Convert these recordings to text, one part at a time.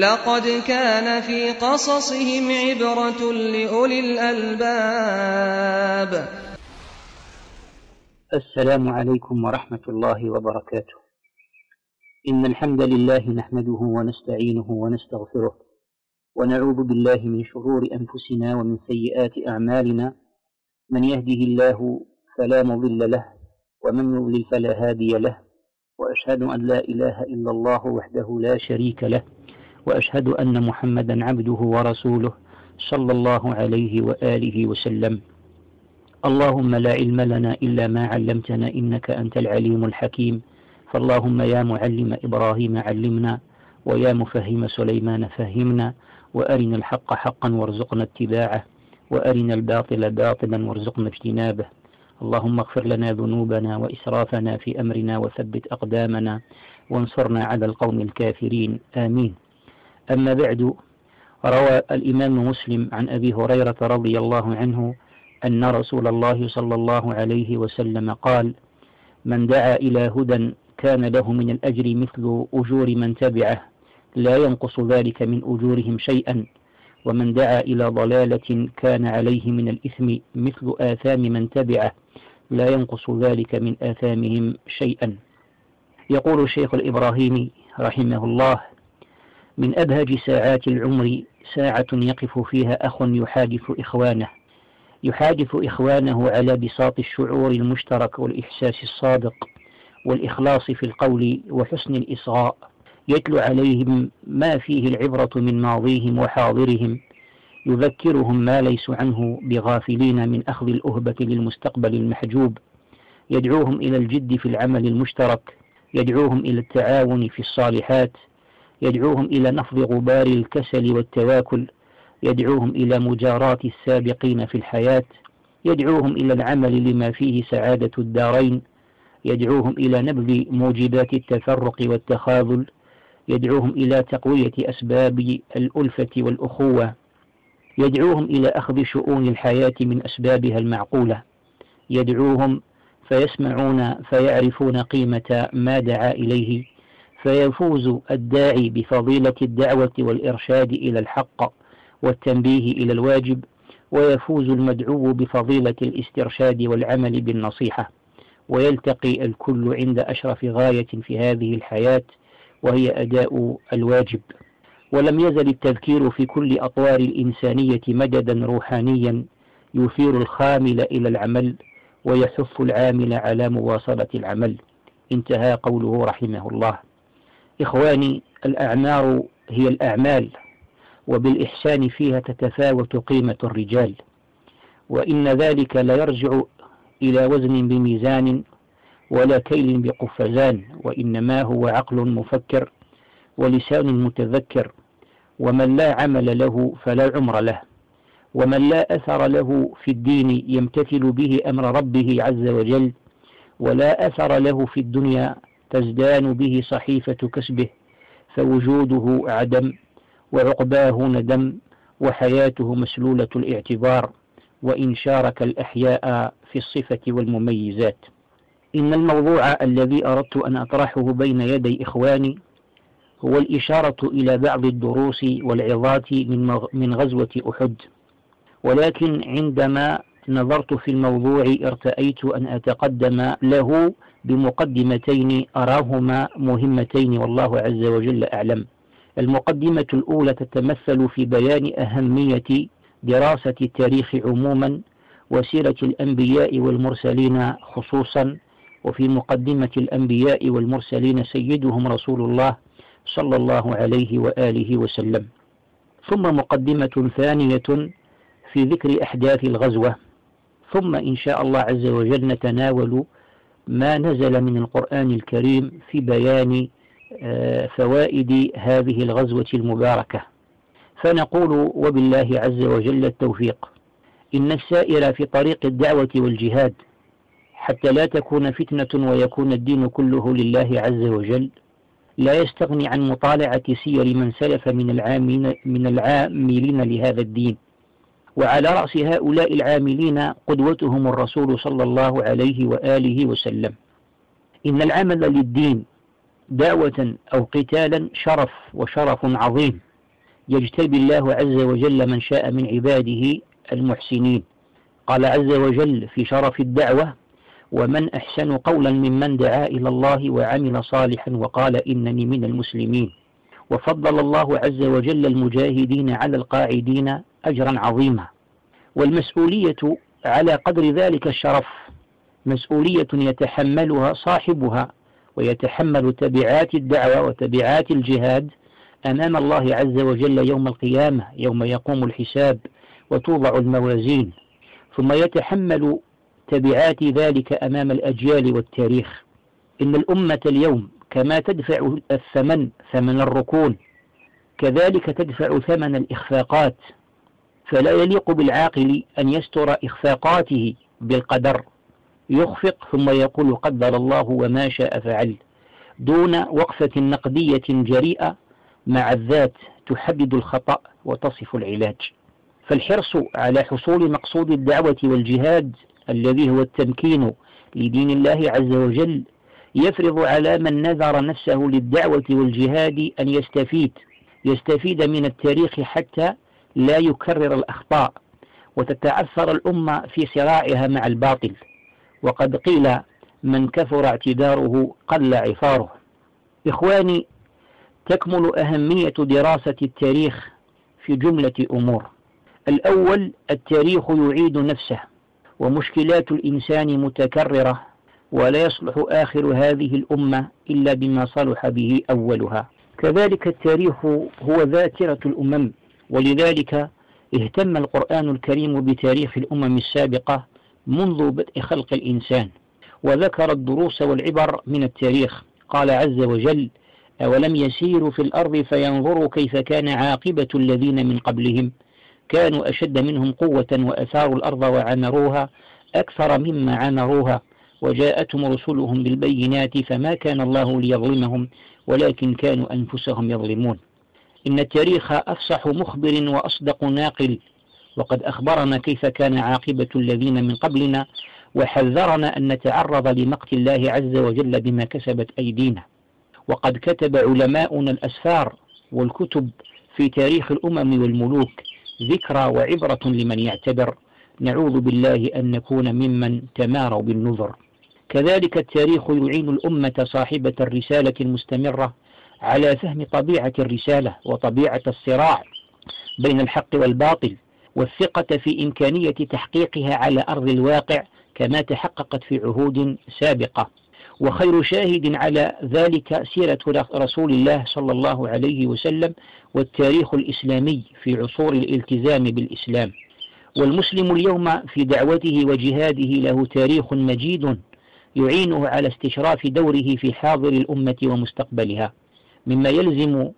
لقد كان في قصصهم عبرة لأولي الألباب. السلام عليكم ورحمة الله وبركاته. إن الحمد لله نحمده ونستعينه ونستغفره ونعوذ بالله من شرور أنفسنا ومن سيئات أعمالنا. من يهده الله فلا مضل له ومن يضلل فلا هادي له. وأشهد أن لا إله إلا الله وحده لا شريك له. وأشهد أن محمدا عبده ورسوله صلى الله عليه وآله وسلم. اللهم لا علم لنا إلا ما علمتنا إنك أنت العليم الحكيم. فاللهم يا معلم إبراهيم علمنا ويا مفهم سليمان فهمنا وأرنا الحق حقا وارزقنا اتباعه وأرنا الباطل باطلا وارزقنا اجتنابه. اللهم اغفر لنا ذنوبنا وإسرافنا في أمرنا وثبت أقدامنا وانصرنا على القوم الكافرين. آمين. أما بعد روى الإمام مسلم عن أبي هريرة رضي الله عنه أن رسول الله صلى الله عليه وسلم قال من دعا إلى هدى كان له من الأجر مثل أجور من تبعه لا ينقص ذلك من أجورهم شيئا ومن دعا إلى ضلالة كان عليه من الإثم مثل آثام من تبعه لا ينقص ذلك من آثامهم شيئا. يقول الشيخ الإبراهيمي رحمه الله من أبهج ساعات العمر ساعة يقف فيها أخ يحادث إخوانه يحادث إخوانه على بساط الشعور المشترك والإحساس الصادق والإخلاص في القول وحسن الإصغاء. يتلو عليهم ما فيه العبرة من ماضيهم وحاضرهم يذكرهم ما ليس عنه بغافلين من أخذ الأهبة للمستقبل المحجوب. يدعوهم إلى الجد في العمل المشترك يدعوهم إلى التعاون في الصالحات يدعوهم إلى نفض غبار الكسل والتواكل يدعوهم إلى مجاراة السابقين في الحياة يدعوهم إلى العمل لما فيه سعادة الدارين يدعوهم إلى نبذ موجبات التفرق والتخاذل يدعوهم إلى تقوية أسباب الألفة والأخوة يدعوهم إلى أخذ شؤون الحياة من أسبابها المعقولة يدعوهم فيسمعون فيعرفون قيمة ما دعا إليه. فيفوز الداعي بفضيلة الدعوة والإرشاد إلى الحق والتنبيه إلى الواجب ويفوز المدعو بفضيلة الاسترشاد والعمل بالنصيحة ويلتقي الكل عند أشرف غاية في هذه الحياة وهي أداء الواجب. ولم يزل التذكير في كل أطوار الإنسانية مددا روحانيا يثير الخامل إلى العمل ويحث العامل على مواصلة العمل. انتهى قوله رحمه الله. إخواني الأعمار هي الأعمال وبالإحسان فيها تتفاوت قيمة الرجال. وإن ذلك لا يرجع إلى وزن بميزان ولا كيل بقفزان وإنما هو عقل مفكر ولسان متذكر. ومن لا عمل له فلا عمر له. ومن لا أثر له في الدين يمتثل به أمر ربه عز وجل ولا أثر له في الدنيا تزدان به صحيفة كسبه فوجوده عدم وعقباه ندم وحياته مسلولة الاعتبار وإن شارك الأحياء في الصفة والمميزات. إن الموضوع الذي أردت أن أطرحه بين يدي إخواني هو الإشارة إلى بعض الدروس والعظات من, من غزوة أحد. ولكن عندما نظرت في الموضوع ارتأيت أن أتقدم له بمقدمتين أراهما مهمتين والله عز وجل أعلم. المقدمة الأولى تتمثل في بيان أهمية دراسة التاريخ عموما وسيرة الأنبياء والمرسلين خصوصا وفي مقدمة الأنبياء والمرسلين سيدهم رسول الله صلى الله عليه وآله وسلم. ثم مقدمة ثانية في ذكر أحداث الغزوة. ثم إن شاء الله عز وجل نتناول ما نزل من القرآن الكريم في بيان آه، فوائد هذه الغزوة المباركة. فنقول وبالله عز وجل التوفيق. إن السائر في طريق الدعوة والجهاد حتى لا تكون فتنة ويكون الدين كله لله عز وجل لا يستغني عن مطالعة سير من سلف من العاملين, من العاملين لهذا الدين. وعلى رأس هؤلاء العاملين قدوتهم الرسول صلى الله عليه وآله وسلم. إن العمل للدين دعوة أو قتالا شرف وشرف عظيم يجتبي الله عز وجل من شاء من عباده المحسنين. قال عز وجل في شرف الدعوة ومن أحسن قولا ممن دعا إلى الله وعمل صالحا وقال إنني من المسلمين وفضل الله عز وجل المجاهدين على القاعدين أجرا عظيما. والمسؤولية على قدر ذلك الشرف مسؤولية يتحملها صاحبها ويتحمل تبعات الدعوة وتبعات الجهاد أمام الله عز وجل يوم القيامة يوم يقوم الحساب وتوضع الموازين. ثم يتحمل تبعات ذلك أمام الأجيال والتاريخ. إن الأمة اليوم كما تدفع الثمن ثمن الركون كذلك تدفع ثمن الإخفاقات. فلا يليق بالعاقل أن يستر إخفاقاته بالقدر. يخفق ثم يقول قدر الله وما شاء فعل. دون وقفة نقدية جريئة مع الذات تحدد الخطأ وتصف العلاج. فالحرص على حصول مقصود الدعوة والجهاد الذي هو التمكين لدين الله عز وجل يفرض على من نذر نفسه للدعوة والجهاد أن يستفيد. يستفيد من التاريخ حتى لا يكرر الأخطاء وتتعثر الأمة في صراعها مع الباطل. وقد قيل من كثر اعتذاره قل عثاره. إخواني تكمل أهمية دراسة التاريخ في جملة أمور. الأول التاريخ يعيد نفسه ومشكلات الإنسان متكررة ولا يصلح آخر هذه الأمة إلا بما صلح به أولها. كذلك التاريخ هو ذاكرة الأمم. ولذلك اهتم القرآن الكريم بتاريخ الأمم السابقة منذ بدء خلق الإنسان وذكر الدروس والعبر من التاريخ. قال عز وجل أولم يسيروا في الأرض فينظروا كيف كان عاقبة الذين من قبلهم؟ كانوا أشد منهم قوة وأثاروا الأرض وعمروها أكثر مما عمروها. وجاءتهم رسلهم بالبينات فما كان الله ليظلمهم ولكن كانوا أنفسهم يظلمون. إن التاريخ أفصح مخبر وأصدق ناقل. وقد أخبرنا كيف كان عاقبة الذين من قبلنا وحذرنا أن نتعرض لمقت الله عز وجل بما كسبت أيدينا. وقد كتب علماؤنا الأسفار والكتب في تاريخ الأمم والملوك ذكرى وعبرة لمن يعتبر. نعوذ بالله أن نكون ممن تماروا بالنذر. كذلك التاريخ يعين الأمة صاحبة الرسالة المستمرة على فهم طبيعة الرسالة وطبيعة الصراع بين الحق والباطل والثقة في إمكانية تحقيقها على أرض الواقع كما تحققت في عهود سابقة. وخير شاهد على ذلك سيرة رسول الله صلى الله عليه وسلم والتاريخ الإسلامي في عصور الالتزام بالإسلام. والمسلم اليوم في دعوته وجهاده له تاريخ مجيد يعينه على استشراف دوره في حاضر الأمة ومستقبلها. مما يلزم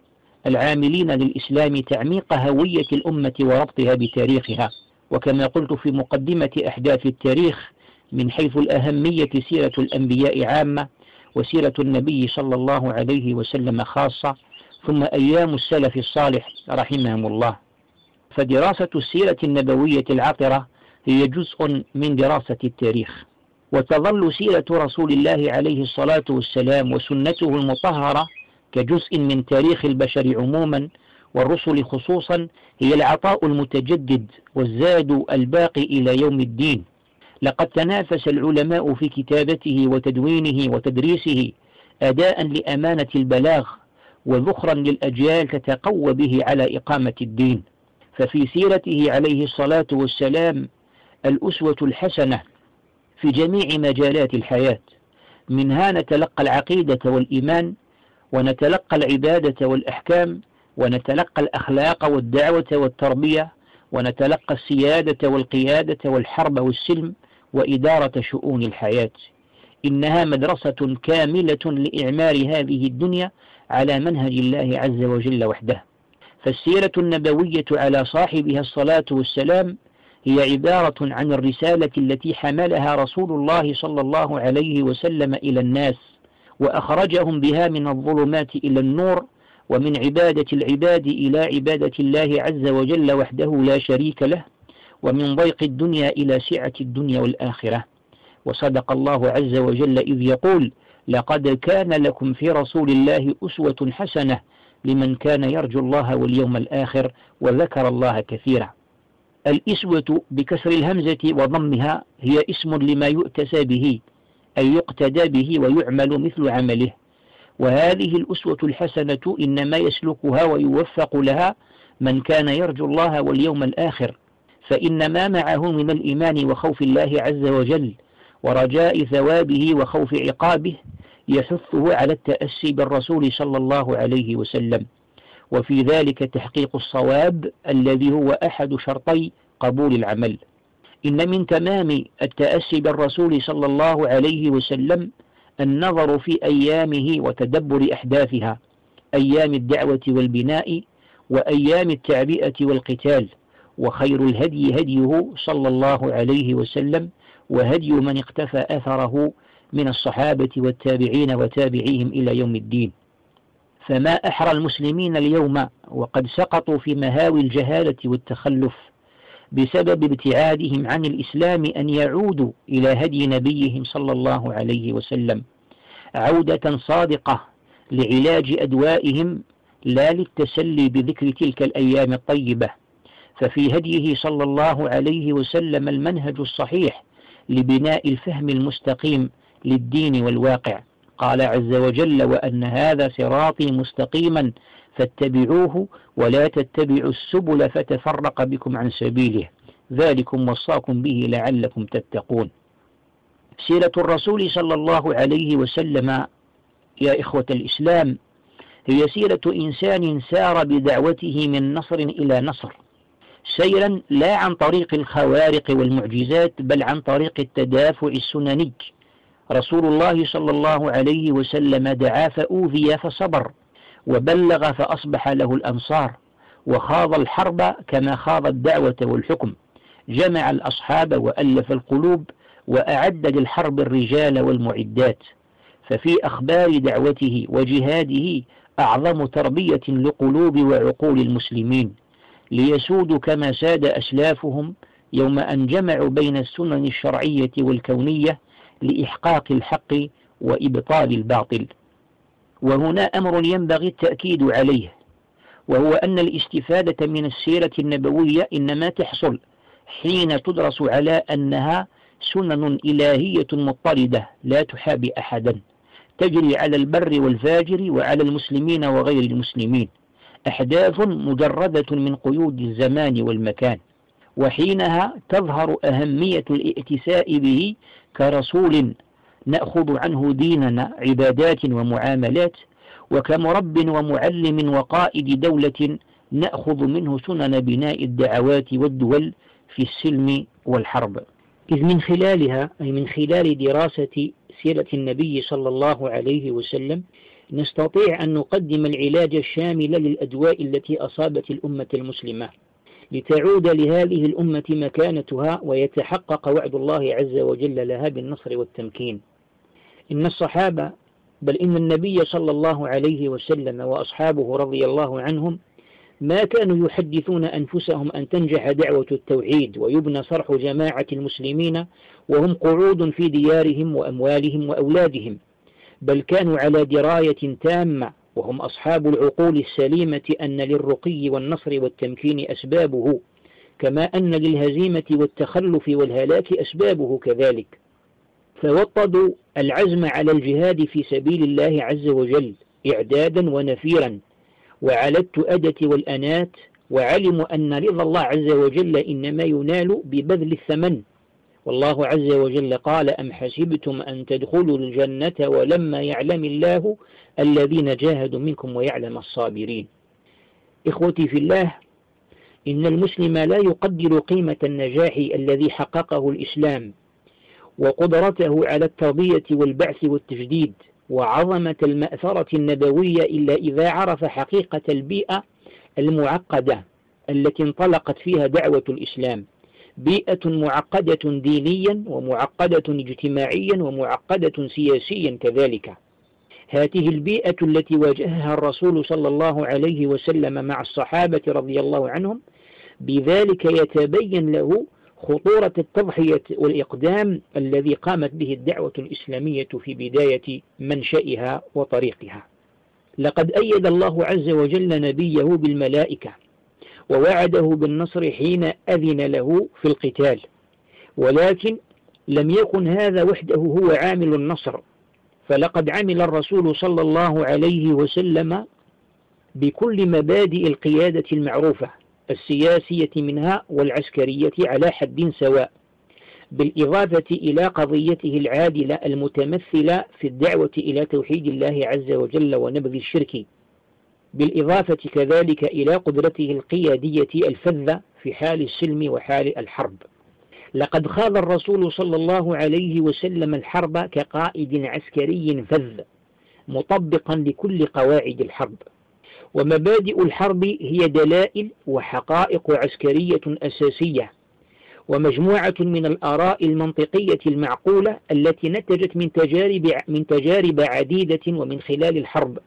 العاملين للإسلام تعميق هوية الأمة وربطها بتاريخها. وكما قلت في مقدمة أحداث التاريخ من حيث الأهمية سيرة الأنبياء عامة وسيرة النبي صلى الله عليه وسلم خاصة ثم أيام السلف الصالح رحمهم الله. فدراسة السيرة النبوية العطرة هي جزء من دراسة التاريخ. وتظل سيرة رسول الله عليه الصلاة والسلام وسنته المطهرة كجزء من تاريخ البشر عموما والرسل خصوصا هي العطاء المتجدد والزاد الباقي إلى يوم الدين. لقد تنافس العلماء في كتابته وتدوينه وتدريسه أداء لأمانة البلاغ وذخرا للأجيال تتقوى به على إقامة الدين. ففي سيرته عليه الصلاة والسلام الأسوة الحسنة في جميع مجالات الحياة منها نتلقى العقيدة والإيمان ونتلقى العبادة والأحكام ونتلقى الأخلاق والدعوة والتربية ونتلقى السيادة والقيادة والحرب والسلم وإدارة شؤون الحياة. إنها مدرسة كاملة لإعمار هذه الدنيا على منهج الله عز وجل وحده. فالسيرة النبوية على صاحبها الصلاة والسلام هي عبارة عن الرسالة التي حملها رسول الله صلى الله عليه وسلم إلى الناس. وأخرجهم بها من الظلمات إلى النور ومن عبادة العباد إلى عبادة الله عز وجل وحده لا شريك له ومن ضيق الدنيا إلى سعة الدنيا والآخرة. وصدق الله عز وجل إذ يقول لقد كان لكم في رسول الله أسوة حسنة لمن كان يرجو الله واليوم الآخر وذكر الله كثيرا. الإسوة بكسر الهمزة وضمها هي اسم لما يؤتسى به. أي يقتدى به ويعمل مثل عمله. وهذه الأسوة الحسنة إنما يسلكها ويوفق لها من كان يرجو الله واليوم الآخر. فإن ما معه من الإيمان وخوف الله عز وجل ورجاء ثوابه وخوف عقابه يحثه على التأسي بالرسول صلى الله عليه وسلم. وفي ذلك تحقيق الصواب الذي هو أحد شرطي قبول العمل. إن من تمام التأسي بالرسول صلى الله عليه وسلم النظر في أيامه وتدبر أحداثها أيام الدعوة والبناء وأيام التعبئة والقتال وخير الهدي هديه صلى الله عليه وسلم وهدي من اقتفى أثره من الصحابة والتابعين وتابعيهم إلى يوم الدين. فما أحرى المسلمين اليوم وقد سقطوا في مهاوي الجهالة والتخلف بسبب ابتعادهم عن الإسلام أن يعودوا إلى هدي نبيهم صلى الله عليه وسلم. عودة صادقة لعلاج أدوائهم لا للتسلي بذكر تلك الأيام الطيبة. ففي هديه صلى الله عليه وسلم المنهج الصحيح لبناء الفهم المستقيم للدين والواقع. قال عز وجل وأن هذا صراطي مستقيما فاتبعوه ولا تتبعوا السبل فتفرق بكم عن سبيله. ذلكم وصاكم به لعلكم تتقون. سيرة الرسول صلى الله عليه وسلم يا إخوة الإسلام هي سيرة إنسان سار بدعوته من نصر إلى نصر سيرا لا عن طريق الخوارق والمعجزات بل عن طريق التدافع السنني. رسول الله صلى الله عليه وسلم دعا فأوذي فصبر وبلغ فأصبح له الأنصار وخاض الحرب كما خاض الدعوة والحكم. جمع الأصحاب وألف القلوب وأعد للحرب الرجال والمعدات. ففي أخبار دعوته وجهاده أعظم تربية لقلوب وعقول المسلمين. ليسودوا كما ساد أسلافهم يوم أن جمعوا بين السنن الشرعية والكونية لإحقاق الحق وإبطال الباطل. وهنا أمر ينبغي التأكيد عليه وهو أن الاستفادة من السيرة النبوية إنما تحصل حين تدرس على أنها سنن إلهية مضطردة لا تحابي أحدا تجري على البر والفاجر وعلى المسلمين وغير المسلمين أحداث مجردة من قيود الزمان والمكان وحينها تظهر أهمية الائتساء به كرسول نأخذ عنه ديننا عبادات ومعاملات وكمرب ومعلم وقائد دولة نأخذ منه سنن بناء الدعوات والدول في السلم والحرب. إذ من خلالها أي من خلال دراسة سيرة النبي صلى الله عليه وسلم نستطيع أن نقدم العلاج الشامل للأدواء التي أصابت الأمة المسلمة. لتعود لهذه الأمة مكانتها ويتحقق وعد الله عز وجل لها بالنصر والتمكين. إن الصحابة بل إن النبي صلى الله عليه وسلم وأصحابه رضي الله عنهم ما كانوا يحدثون أنفسهم أن تنجح دعوة التوحيد ويبنى صرح جماعة المسلمين وهم قعود في ديارهم وأموالهم وأولادهم بل كانوا على دراية تامة وهم أصحاب العقول السليمة أن للرقي والنصر والتمكين أسبابه كما أن للهزيمة والتخلف والهلاك أسبابه كذلك. فوطدوا العزم على الجهاد في سبيل الله عز وجل إعدادا ونفيرا. وعلى التؤدة والأنات وعلموا أن رضا الله عز وجل إنما ينال ببذل الثمن. والله عز وجل قال أم حسبتم أن تدخلوا الجنة ولما يعلم الله الذين جاهدوا منكم ويعلم الصابرين. إخوتي في الله إن المسلم لا يقدر قيمة النجاح الذي حققه الإسلام وقدرته على التربية والبعث والتجديد وعظمة المأثرة النبوية إلا إذا عرف حقيقة البيئة المعقدة التي انطلقت فيها دعوة الإسلام. بيئة معقدة دينيا ومعقدة اجتماعيا ومعقدة سياسيا كذلك. هذه البيئة التي واجهها الرسول صلى الله عليه وسلم مع الصحابة رضي الله عنهم بذلك يتبين له خطورة التضحية والإقدام الذي قامت به الدعوة الإسلامية في بداية منشئها وطريقها. لقد أيد الله عز وجل نبيه بالملائكة ووعده بالنصر حين أذن له في القتال. ولكن لم يكن هذا وحده هو عامل النصر. فلقد عمل الرسول صلى الله عليه وسلم بكل مبادئ القيادة المعروفة السياسية منها والعسكرية على حد سواء بالإضافة إلى قضيته العادلة المتمثلة في الدعوة إلى توحيد الله عز وجل ونبذ الشرك. بالإضافة كذلك إلى قدرته القيادية الفذة في حال السلم وحال الحرب. لقد خاض الرسول صلى الله عليه وسلم الحرب كقائد عسكري فذ مطبقا لكل قواعد الحرب. ومبادئ الحرب هي دلائل وحقائق عسكرية أساسية ومجموعة من الآراء المنطقية المعقولة التي نتجت من تجارب من تجارب عديدة ومن خلال الحرب.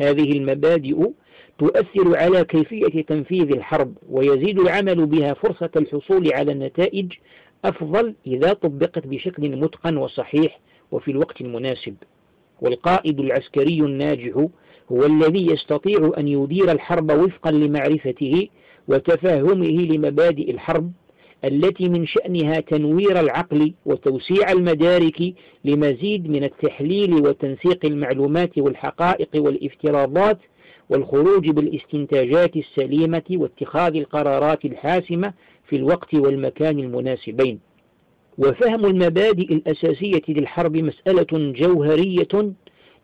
هذه المبادئ تؤثر على كيفية تنفيذ الحرب ويزيد العمل بها فرصة الحصول على النتائج أفضل إذا طبقت بشكل متقن وصحيح وفي الوقت المناسب. والقائد العسكري الناجح هو الذي يستطيع أن يدير الحرب وفقا لمعرفته وتفهمه لمبادئ الحرب التي من شأنها تنوير العقل وتوسيع المدارك لمزيد من التحليل وتنسيق المعلومات والحقائق والافتراضات والخروج بالاستنتاجات السليمة واتخاذ القرارات الحاسمة في الوقت والمكان المناسبين. وفهم المبادئ الأساسية للحرب مسألة جوهرية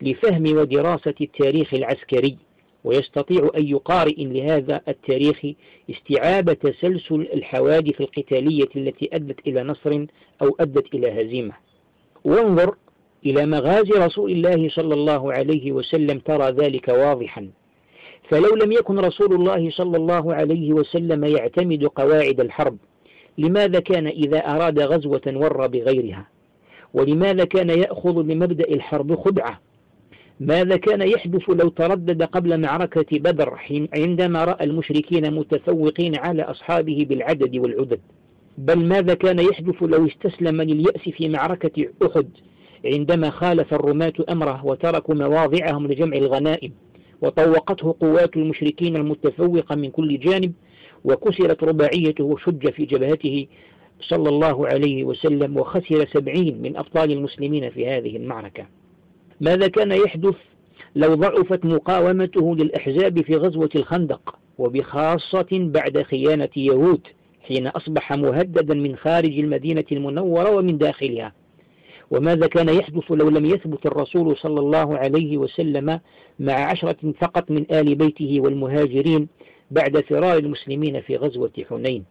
لفهم ودراسة التاريخ العسكري. ويستطيع أي قارئ لهذا التاريخ استيعاب تسلسل الحوادث القتالية التي أدت إلى نصر أو أدت إلى هزيمة. وانظر إلى مغازي رسول الله صلى الله عليه وسلم ترى ذلك واضحا. فلو لم يكن رسول الله صلى الله عليه وسلم يعتمد قواعد الحرب لماذا كان إذا أراد غزوة ور بغيرها؟ ولماذا كان يأخذ بمبدأ الحرب خدعة؟ ماذا كان يحدث لو تردد قبل معركة بدر عندما رأى المشركين متفوقين على أصحابه بالعدد والعدد؟ بل ماذا كان يحدث لو استسلم لليأس في معركة أحد عندما خالف الرماة أمره وتركوا مواضعهم لجمع الغنائم وطوقته قوات المشركين المتفوقة من كل جانب وكسرت رباعيته وشج في جبهته صلى الله عليه وسلم وخسر سبعين من أبطال المسلمين في هذه المعركة. ماذا كان يحدث لو ضعفت مقاومته للأحزاب في غزوة الخندق وبخاصة بعد خيانة يهود حين أصبح مهددا من خارج المدينة المنورة ومن داخلها؟ وماذا كان يحدث لو لم يثبت الرسول صلى الله عليه وسلم مع عشرة فقط من آل بيته والمهاجرين بعد فرار المسلمين في غزوة حنين؟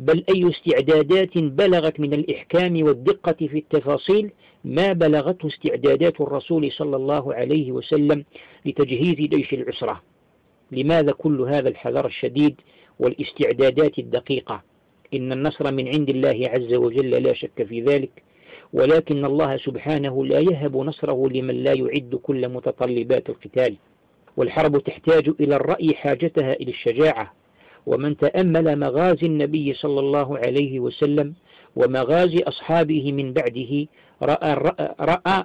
بل أي استعدادات بلغت من الإحكام والدقة في التفاصيل ما بلغته استعدادات الرسول صلى الله عليه وسلم لتجهيز جيش العسرة. لماذا كل هذا الحذر الشديد والاستعدادات الدقيقة؟ إن النصر من عند الله عز وجل لا شك في ذلك ولكن الله سبحانه لا يهب نصره لمن لا يعد كل متطلبات القتال. والحرب تحتاج إلى الرأي حاجتها إلى الشجاعة. ومن تأمل مغازي النبي صلى الله عليه وسلم ومغازي أصحابه من بعده رأى, رأى, رأى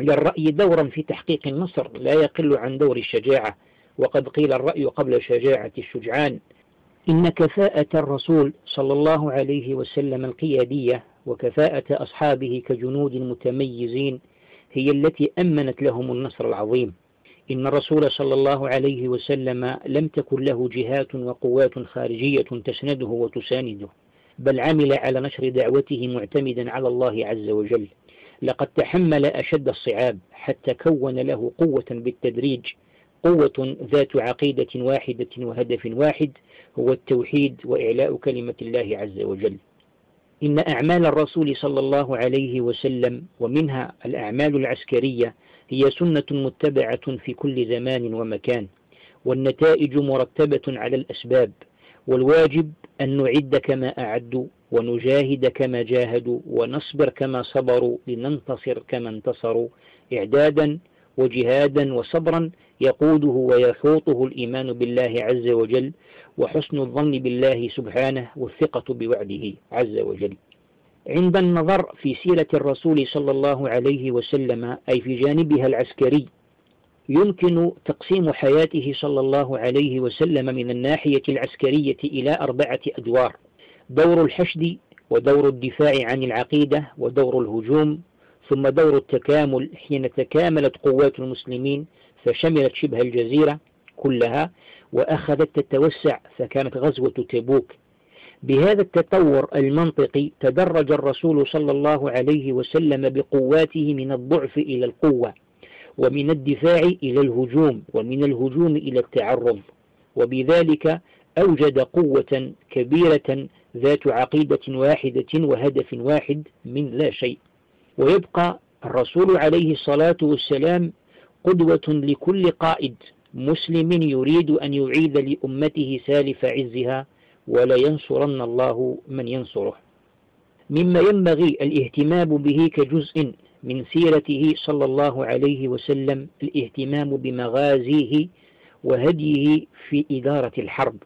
للرأي دورا في تحقيق النصر لا يقل عن دور الشجاعة. وقد قيل الرأي قبل شجاعة الشجعان. إن كفاءة الرسول صلى الله عليه وسلم القيادية وكفاءة أصحابه كجنود متميزين هي التي أمنت لهم النصر العظيم. إن الرسول صلى الله عليه وسلم لم تكن له جهات وقوات خارجية تسنده وتسانده بل عمل على نشر دعوته معتمدا على الله عز وجل. لقد تحمل أشد الصعاب حتى كون له قوة بالتدريج قوة ذات عقيدة واحدة وهدف واحد هو التوحيد وإعلاء كلمة الله عز وجل. إن أعمال الرسول صلى الله عليه وسلم ومنها الأعمال العسكرية هي سنة متبعة في كل زمان ومكان والنتائج مرتبة على الأسباب والواجب أن نعد كما أعدوا ونجاهد كما جاهدوا ونصبر كما صبروا لننتصر كما انتصروا. إعدادا وجهادا وصبرا يقوده ويحوطه الإيمان بالله عز وجل وحسن الظن بالله سبحانه والثقة بوعده عز وجل. عند النظر في سيرة الرسول صلى الله عليه وسلم أي في جانبها العسكري يمكن تقسيم حياته صلى الله عليه وسلم من الناحية العسكرية إلى أربعة أدوار دور الحشد ودور الدفاع عن العقيدة ودور الهجوم ثم دور التكامل حين تكاملت قوات المسلمين فشملت شبه الجزيرة كلها وأخذت تتوسع فكانت غزوة تبوك بهذا التطور المنطقي تدرج الرسول صلى الله عليه وسلم بقواته من الضعف إلى القوة ومن الدفاع إلى الهجوم ومن الهجوم إلى التعرض. وبذلك أوجد قوة كبيرة ذات عقيدة واحدة وهدف واحد من لا شيء. ويبقى الرسول عليه الصلاة والسلام قدوة لكل قائد مسلم يريد أن يعيد لأمته سالف عزها ولينصرن الله من ينصره. مما ينبغي الاهتمام به كجزء من سيرته صلى الله عليه وسلم الاهتمام بمغازيه وهديه في إدارة الحرب.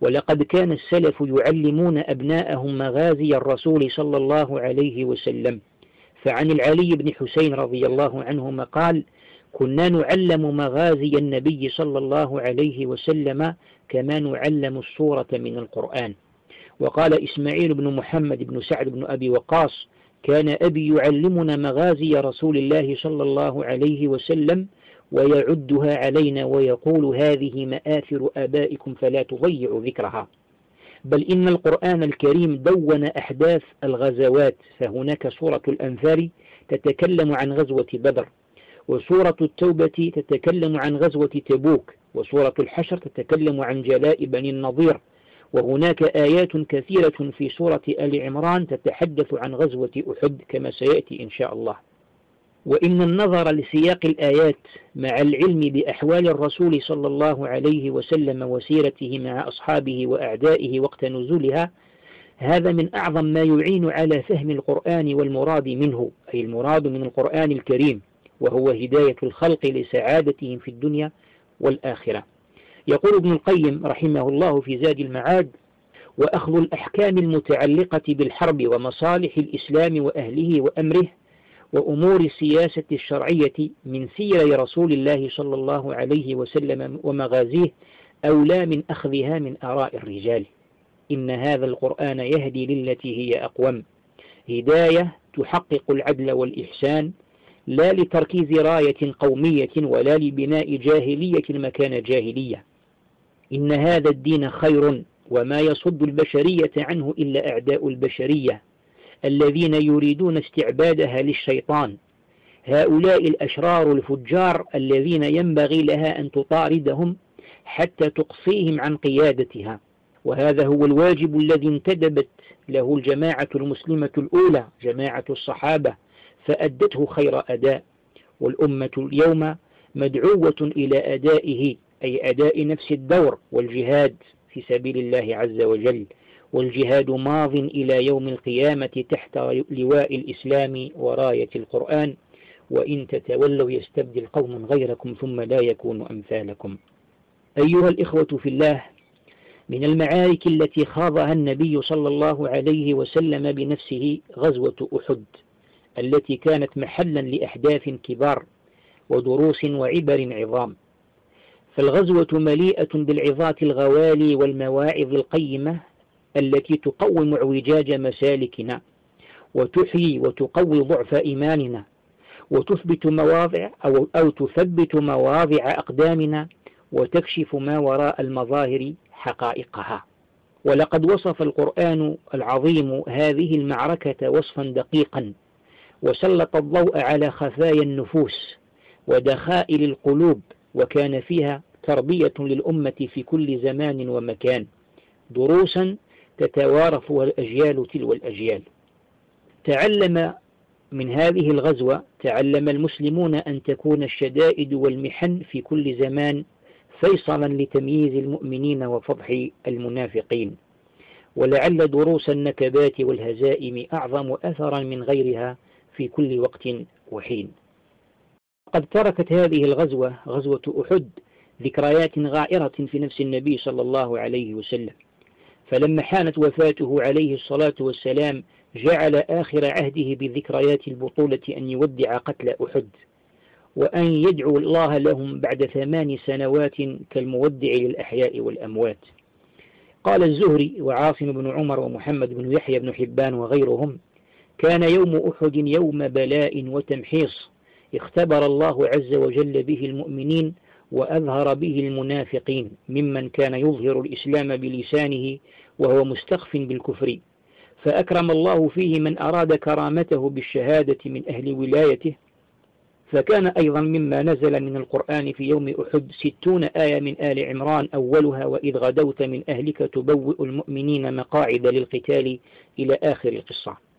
ولقد كان السلف يعلمون أبناءهم مغازي الرسول صلى الله عليه وسلم. فعن العلي بن حسين رضي الله عنهما قال كنا نعلم مغازي النبي صلى الله عليه وسلم كما نعلم السورة من القرآن. وقال إسماعيل بن محمد بن سعد بن أبي وقاص كان أبي يعلمنا مغازي رسول الله صلى الله عليه وسلم ويعدها علينا ويقول هذه مآثر آبائكم فلا تضيعوا ذكرها. بل إن القرآن الكريم دون أحداث الغزوات فهناك سورة الأنفال تتكلم عن غزوة بدر. وسورة التوبة تتكلم عن غزوة تبوك وسورة الحشر تتكلم عن جلاء بني النضير. وهناك آيات كثيرة في سورة آل عمران تتحدث عن غزوة أحد كما سيأتي إن شاء الله. وإن النظر لسياق الآيات مع العلم بأحوال الرسول صلى الله عليه وسلم وسيرته مع أصحابه وأعدائه وقت نزولها هذا من أعظم ما يعين على فهم القرآن والمراد منه أي المراد من القرآن الكريم. وهو هداية الخلق لسعادتهم في الدنيا والآخرة. يقول ابن القيم رحمه الله في زاد المعاد وأخذ الأحكام المتعلقة بالحرب ومصالح الإسلام وأهله وأمره وأمور السياسة الشرعية من سير رسول الله صلى الله عليه وسلم ومغازيه أولى من أخذها من آراء الرجال. إن هذا القرآن يهدي للتي هي أقوم. هداية تحقق العدل والإحسان لا لتركيز راية قومية ولا لبناء جاهلية مكان جاهلية. إن هذا الدين خير وما يصد البشرية عنه إلا أعداء البشرية الذين يريدون استعبادها للشيطان. هؤلاء الأشرار الفجار الذين ينبغي لها أن تطاردهم حتى تقصيهم عن قيادتها. وهذا هو الواجب الذي انتدبت له الجماعة المسلمة الأولى جماعة الصحابة فأدته خير أداء والأمة اليوم مدعوة إلى أدائه أي أداء نفس الدور والجهاد في سبيل الله عز وجل والجهاد ماض إلى يوم القيامة تحت لواء الإسلام وراية القرآن وإن تتولوا يستبدل قوما غيركم ثم لا يكون أمثالكم. أيها الإخوة في الله من المعارك التي خاضها النبي صلى الله عليه وسلم بنفسه غزوة أحد. التي كانت محلا لأحداث كبار ودروس وعبر عظام. فالغزوة مليئة بالعظات الغوالي والمواعظ القيمة التي تقوم اعوجاج مسالكنا وتحيي وتقوي ضعف إيماننا وتثبت مواضع أو, أو تثبت مواضع أقدامنا وتكشف ما وراء المظاهر حقائقها. ولقد وصف القرآن العظيم هذه المعركة وصفا دقيقا. وسلط الضوء على خفايا النفوس ودخائل القلوب وكان فيها تربية للأمة في كل زمان ومكان دروسا تتوارث الأجيال تلو الأجيال. تعلم من هذه الغزوة تعلم المسلمون أن تكون الشدائد والمحن في كل زمان فيصلا لتمييز المؤمنين وفضح المنافقين. ولعل دروس النكبات والهزائم أعظم أثرا من غيرها في كل وقت وحين. قد تركت هذه الغزوة غزوة أحد ذكريات غائرة في نفس النبي صلى الله عليه وسلم. فلما حانت وفاته عليه الصلاة والسلام جعل آخر عهده بذكريات البطولة أن يودع قتل أحد وأن يدعو الله لهم بعد ثمان سنوات كالمودع للأحياء والأموات. قال الزهري وعاصم بن عمر ومحمد بن يحيى بن حبان وغيرهم كان يوم أحد يوم بلاء وتمحيص اختبر الله عز وجل به المؤمنين وأظهر به المنافقين ممن كان يظهر الإسلام بلسانه وهو مستخف بالكفر. فأكرم الله فيه من أراد كرامته بالشهادة من أهل ولايته. فكان أيضا مما نزل من القرآن في يوم أحد ستون آية من آل عمران أولها وإذ غدوت من أهلك تبوئ المؤمنين مقاعد للقتال إلى آخر القصة.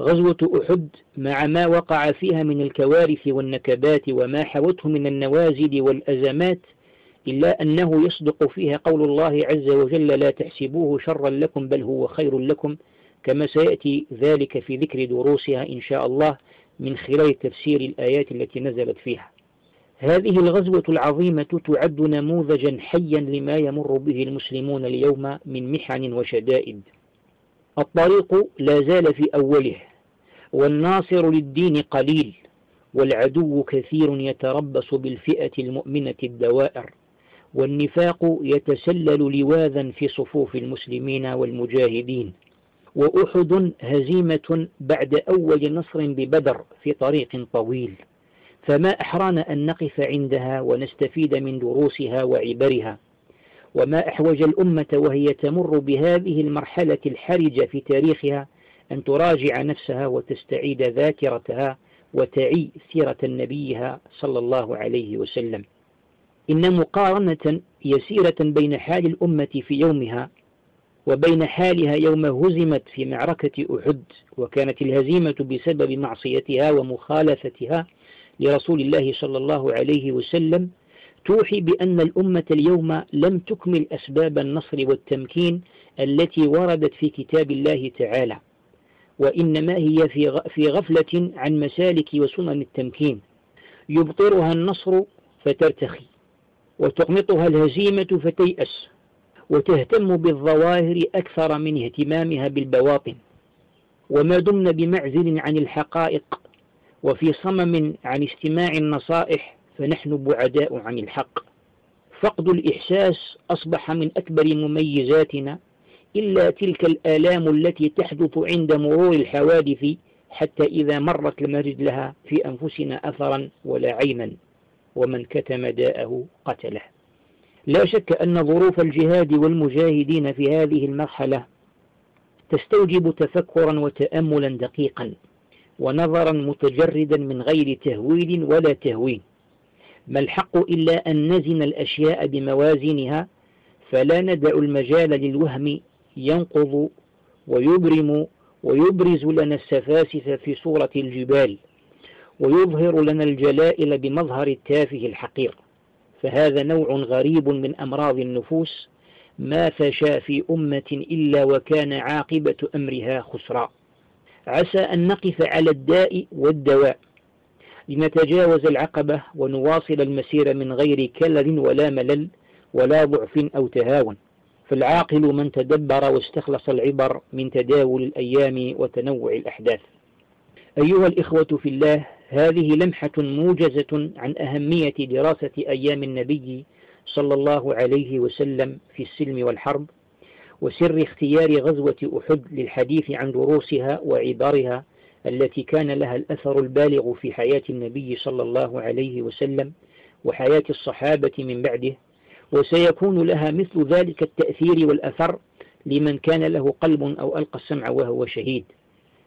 غزوة أحد مع ما وقع فيها من الكوارث والنكبات وما حوته من النوازل والأزمات إلا أنه يصدق فيها قول الله عز وجل لا تحسبوه شرا لكم بل هو خير لكم. كما سيأتي ذلك في ذكر دروسها إن شاء الله من خلال تفسير الآيات التي نزلت فيها. هذه الغزوة العظيمة تعد نموذجا حيا لما يمر به المسلمون اليوم من محن وشدائد. الطريق لا زال في أوله. والناصر للدين قليل والعدو كثير يتربص بالفئة المؤمنة الدوائر والنفاق يتسلل لواذا في صفوف المسلمين والمجاهدين. وأحد هزيمة بعد أول نصر ببدر في طريق طويل. فما أحرانا أن نقف عندها ونستفيد من دروسها وعبرها. وما أحوج الأمة وهي تمر بهذه المرحلة الحرجة في تاريخها أن تراجع نفسها وتستعيد ذاكرتها وتعي سيرة نبيها صلى الله عليه وسلم. إن مقارنة يسيرة بين حال الأمة في يومها وبين حالها يوم هزمت في معركة أحد وكانت الهزيمة بسبب معصيتها ومخالفتها لرسول الله صلى الله عليه وسلم توحي بأن الأمة اليوم لم تكمل أسباب النصر والتمكين التي وردت في كتاب الله تعالى. وإنما هي في غفلة عن مسالك وسنن التمكين. يبطرها النصر فترتخي وتقمطها الهزيمة فتيأس وتهتم بالظواهر أكثر من اهتمامها بالبواطن. وما دمن بمعزل عن الحقائق وفي صمم عن استماع النصائح فنحن بعداء عن الحق. فقد الإحساس أصبح من أكبر مميزاتنا إلا تلك الآلام التي تحدث عند مرور الحوادث حتى إذا مرت لم نجد لها في أنفسنا أثرا ولا عينا ومن كتم داءه قتله. لا شك أن ظروف الجهاد والمجاهدين في هذه المرحلة تستوجب تفكرا وتأملا دقيقا ونظرا متجردا من غير تهويل ولا تهوين. ما الحق إلا أن نزن الأشياء بموازينها فلا ندع المجال للوهم ينقض ويبرم ويبرز لنا السفاسف في صورة الجبال ويظهر لنا الجلائل بمظهر التافه الحقير. فهذا نوع غريب من أمراض النفوس ما فشى في أمة إلا وكان عاقبة أمرها خسرا عسى أن نقف على الداء والدواء لنتجاوز العقبة ونواصل المسير من غير كلل ولا ملل ولا ضعف أو تهاون. فالعاقل من تدبر واستخلص العبر من تداول الأيام وتنوع الأحداث. أيها الإخوة في الله هذه لمحة موجزة عن أهمية دراسة أيام النبي صلى الله عليه وسلم في السلم والحرب وسر اختيار غزوة أحد للحديث عن دروسها وعبارها التي كان لها الأثر البالغ في حياة النبي صلى الله عليه وسلم وحياة الصحابة من بعده. وسيكون لها مثل ذلك التأثير والأثر لمن كان له قلب أو ألقى السمع وهو شهيد.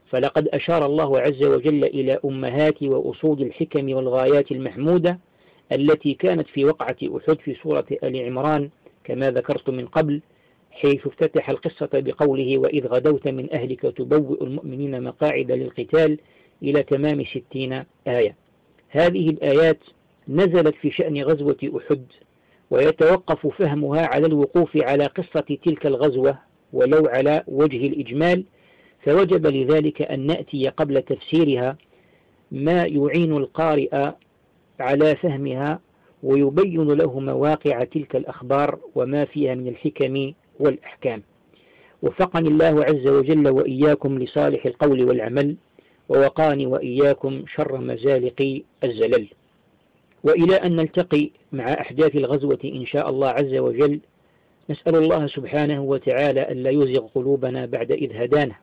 فلقد أشار الله عز وجل إلى أمهات وأصول الحكم والغايات المحمودة التي كانت في وقعة أحد في سورة آل عمران كما ذكرت من قبل حيث افتتح القصة بقوله وإذ غدوت من أهلك تبوئ المؤمنين مقاعد للقتال إلى تمام ستين آية. هذه الآيات نزلت في شأن غزوة أحد ويتوقف فهمها على الوقوف على قصة تلك الغزوة ولو على وجه الإجمال فوجب لذلك أن نأتي قبل تفسيرها ما يعين القارئ على فهمها ويبين له مواقع تلك الأخبار وما فيها من الحكم والأحكام. وفقني الله عز وجل وإياكم لصالح القول والعمل ووقاني وإياكم شر مزالق الزلل. وإلى أن نلتقي مع أحداث الغزوة إن شاء الله عز وجل نسأل الله سبحانه وتعالى أن لا يزغ قلوبنا بعد إذ هدانا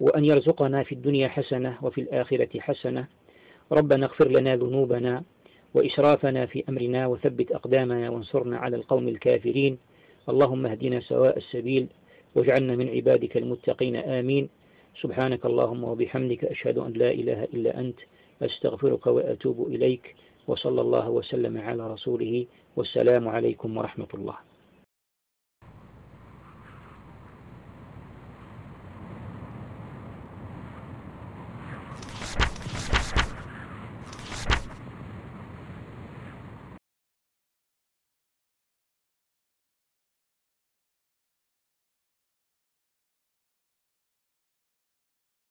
وأن يرزقنا في الدنيا حسنة وفي الآخرة حسنة. ربنا اغفر لنا ذنوبنا وإسرافنا في أمرنا وثبت أقدامنا وانصرنا على القوم الكافرين. اللهم اهدنا سواء السبيل واجعلنا من عبادك المتقين. آمين. سبحانك اللهم وبحمدك أشهد أن لا إله إلا أنت أستغفرك وأتوب إليك. وصلى الله وسلم على رسوله والسلام عليكم ورحمة الله.